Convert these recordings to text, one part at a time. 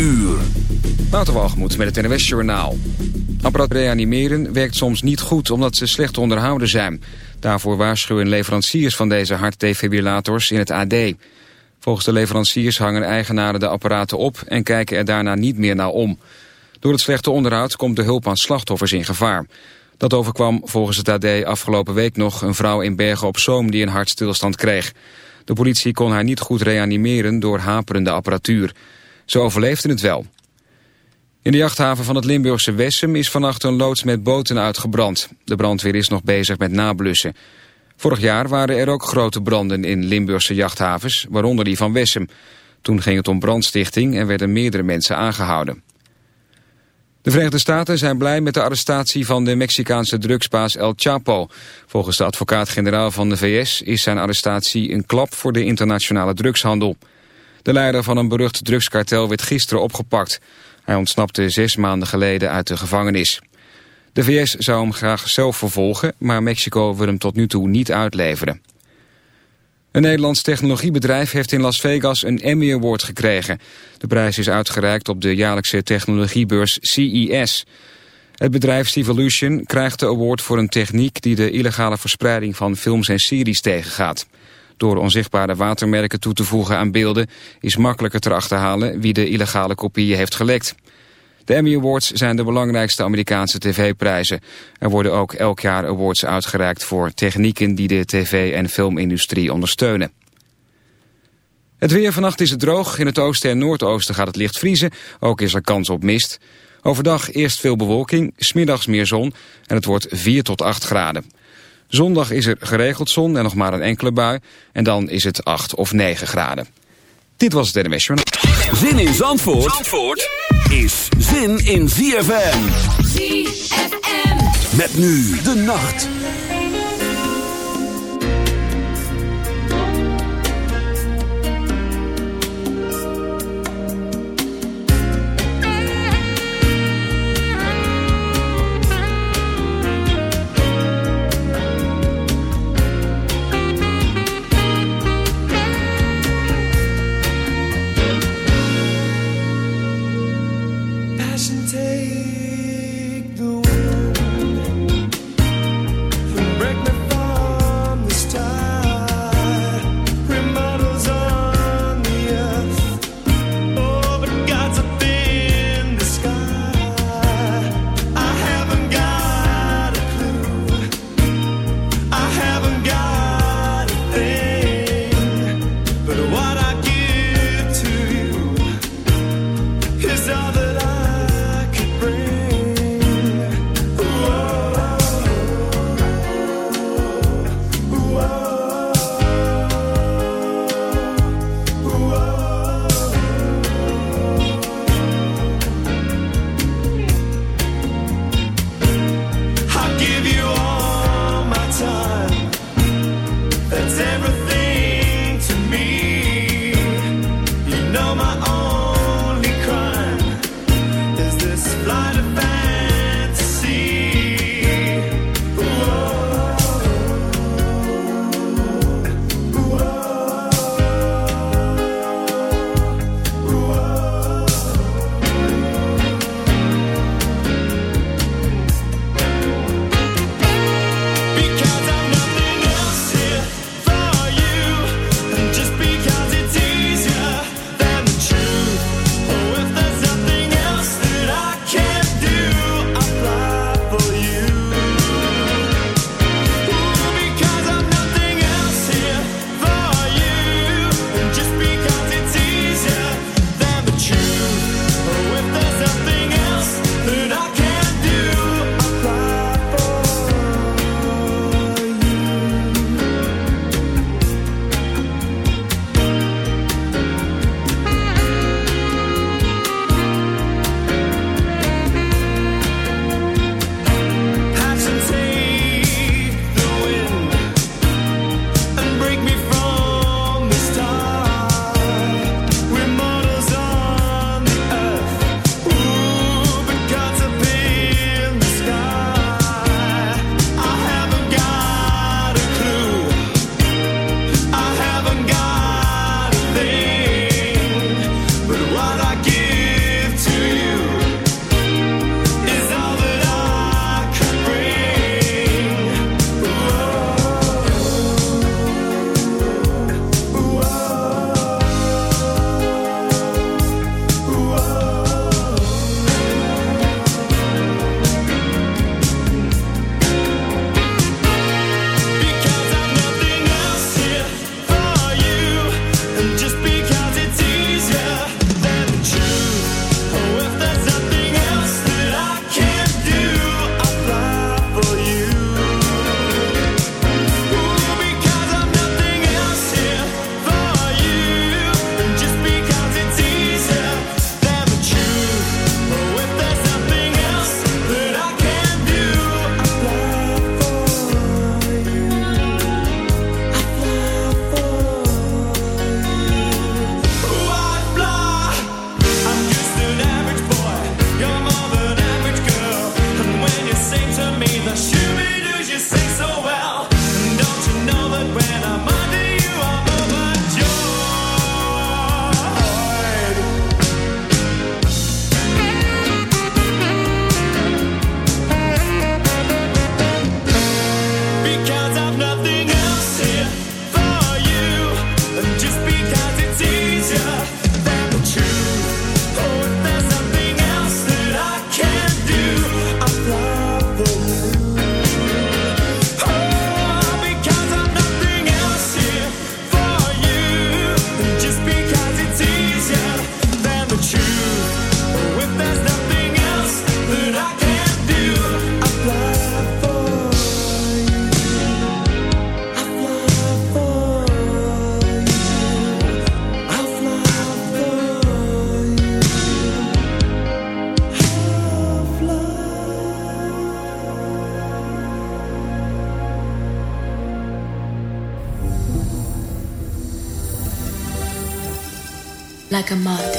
uur. Waterwalgemoed met het NWS Journaal. Apparaat reanimeren werkt soms niet goed omdat ze slecht onderhouden zijn. Daarvoor waarschuwen leveranciers van deze hartdefibrillators in het AD. Volgens de leveranciers hangen eigenaren de apparaten op en kijken er daarna niet meer naar om. Door het slechte onderhoud komt de hulp aan slachtoffers in gevaar. Dat overkwam volgens het AD afgelopen week nog een vrouw in Bergen op Zoom die een hartstilstand kreeg. De politie kon haar niet goed reanimeren door haperende apparatuur. Ze overleefde het wel. In de jachthaven van het Limburgse Wessem is vannacht een loods met boten uitgebrand. De brandweer is nog bezig met nablussen. Vorig jaar waren er ook grote branden in Limburgse jachthavens, waaronder die van Wessem. Toen ging het om brandstichting en werden meerdere mensen aangehouden. De Verenigde Staten zijn blij met de arrestatie van de Mexicaanse drugsbaas El Chapo. Volgens de advocaat-generaal van de VS is zijn arrestatie een klap voor de internationale drugshandel. De leider van een berucht drugskartel werd gisteren opgepakt. Hij ontsnapte zes maanden geleden uit de gevangenis. De VS zou hem graag zelf vervolgen, maar Mexico wil hem tot nu toe niet uitleveren. Een Nederlands technologiebedrijf heeft in Las Vegas een Emmy Award gekregen. De prijs is uitgereikt op de jaarlijkse technologiebeurs CES. Het bedrijf Stevolution krijgt de award voor een techniek die de illegale verspreiding van films en series tegengaat. Door onzichtbare watermerken toe te voegen aan beelden is makkelijker te achterhalen wie de illegale kopieën heeft gelekt. De Emmy Awards zijn de belangrijkste Amerikaanse tv-prijzen. Er worden ook elk jaar awards uitgereikt voor technieken die de tv- en filmindustrie ondersteunen. Het weer vannacht is het droog. In het oosten en noordoosten gaat het licht vriezen. Ook is er kans op mist. Overdag eerst veel bewolking, smiddags meer zon en het wordt 4 tot 8 graden. Zondag is er geregeld zon en nog maar een enkele bui. En dan is het 8 of 9 graden. Dit was het NMS Zin in Zandvoort, Zandvoort is zin in ZFM. ZFM. Met nu de nacht. Like a moth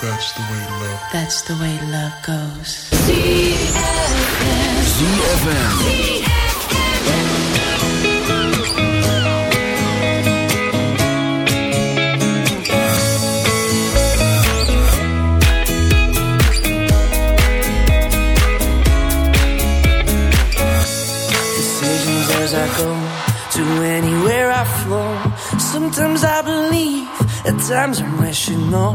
that's the way love. That's the way love goes. ZFM. ZFM. As I go to anywhere I flow. Sometimes I believe, at times I'm rational.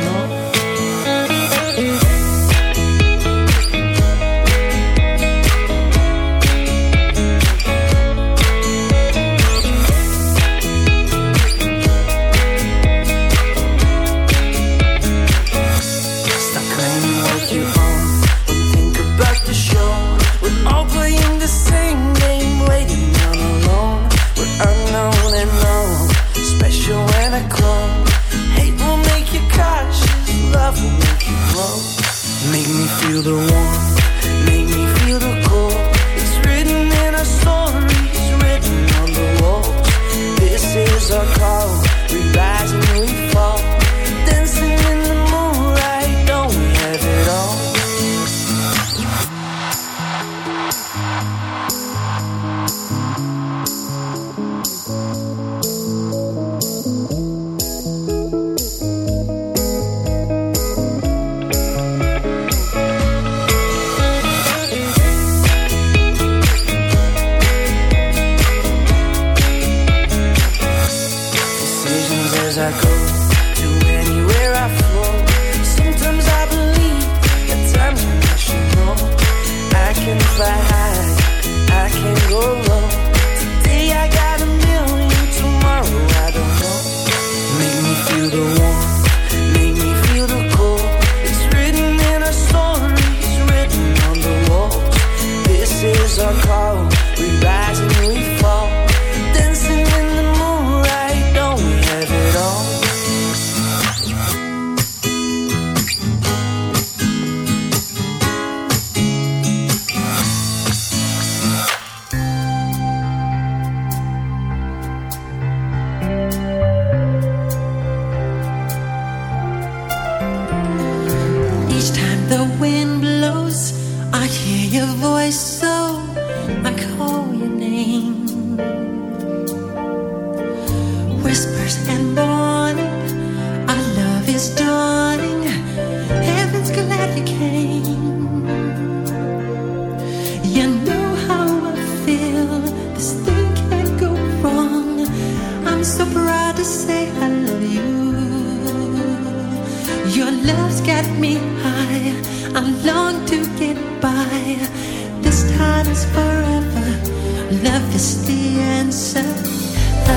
the answer.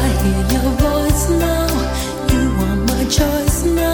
I hear your voice now. You are my choice now.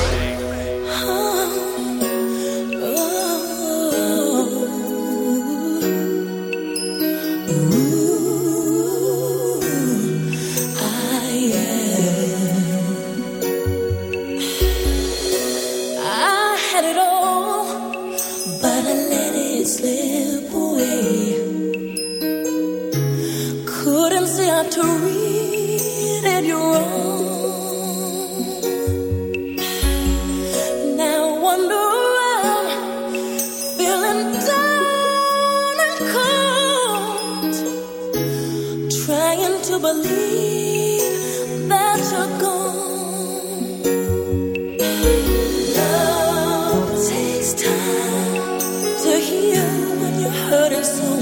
Turn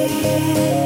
Música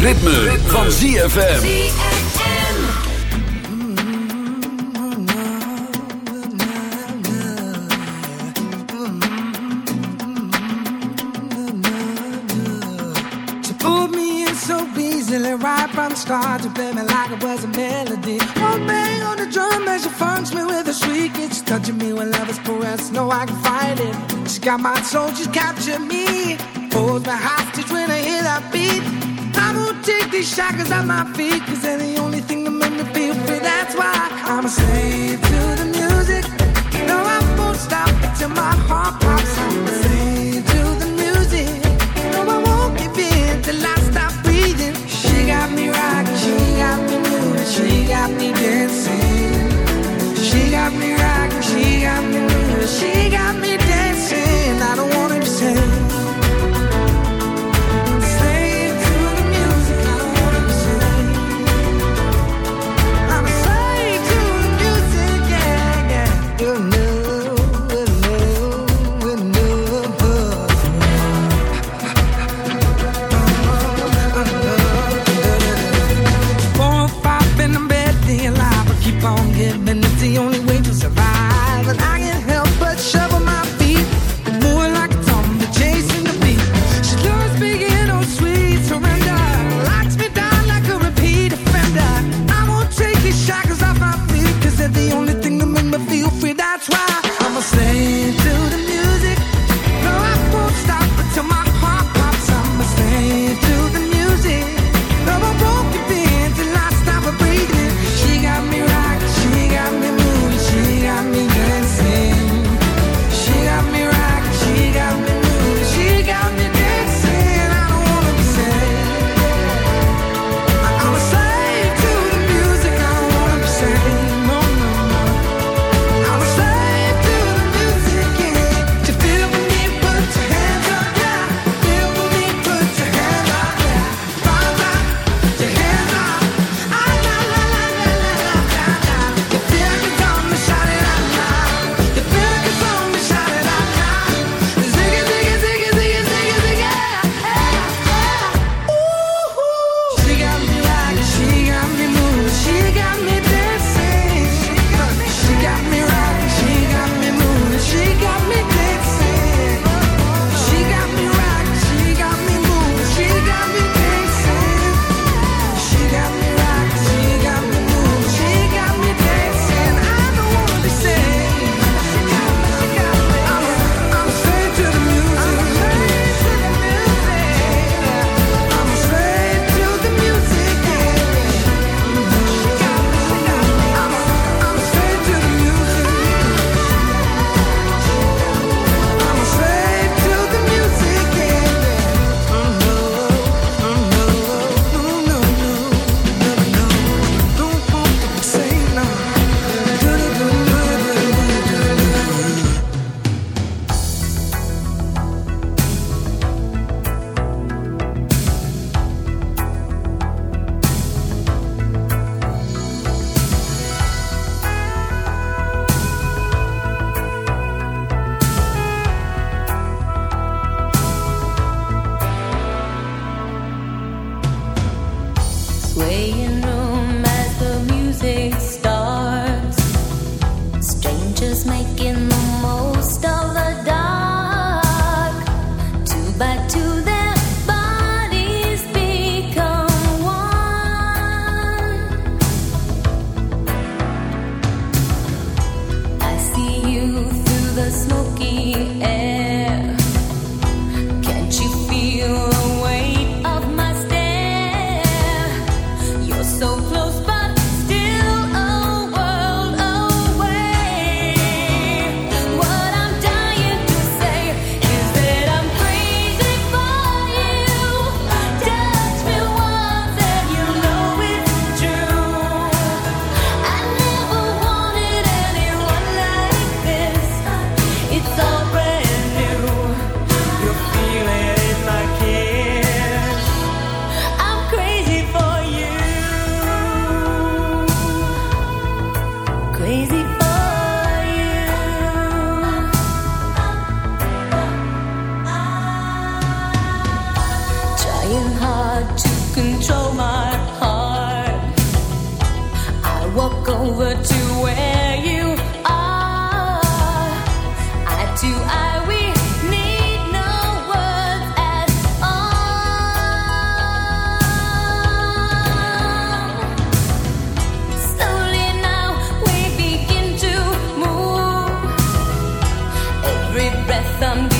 ZFM. She pulled me in so easily right from the start to play me like it was a melody. One bang on the drum as she funks me with a shriek. It's touching me when love is caressed. No, I can fight it. She got my soul, she's captured me. Holds my hostage when I hear that beat. These shackles off my feet, cause they're the only thing that make me feel free. That's why I'm a slave to the music. No, I won't stop until my heart pops. I'm a slave to the music. No, I won't give in till I stop breathing. She got me rocking, she got me moving, she got me dancing. She got me rocking, she got me moving, she got me some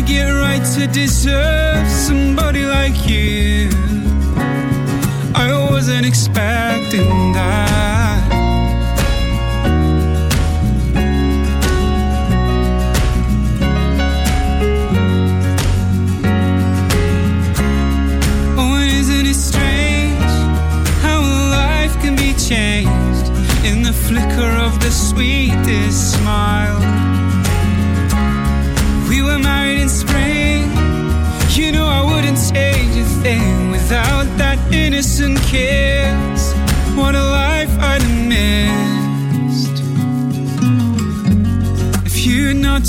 make get right to deserve somebody like you. I wasn't expecting that. Oh, isn't it strange how life can be changed in the flicker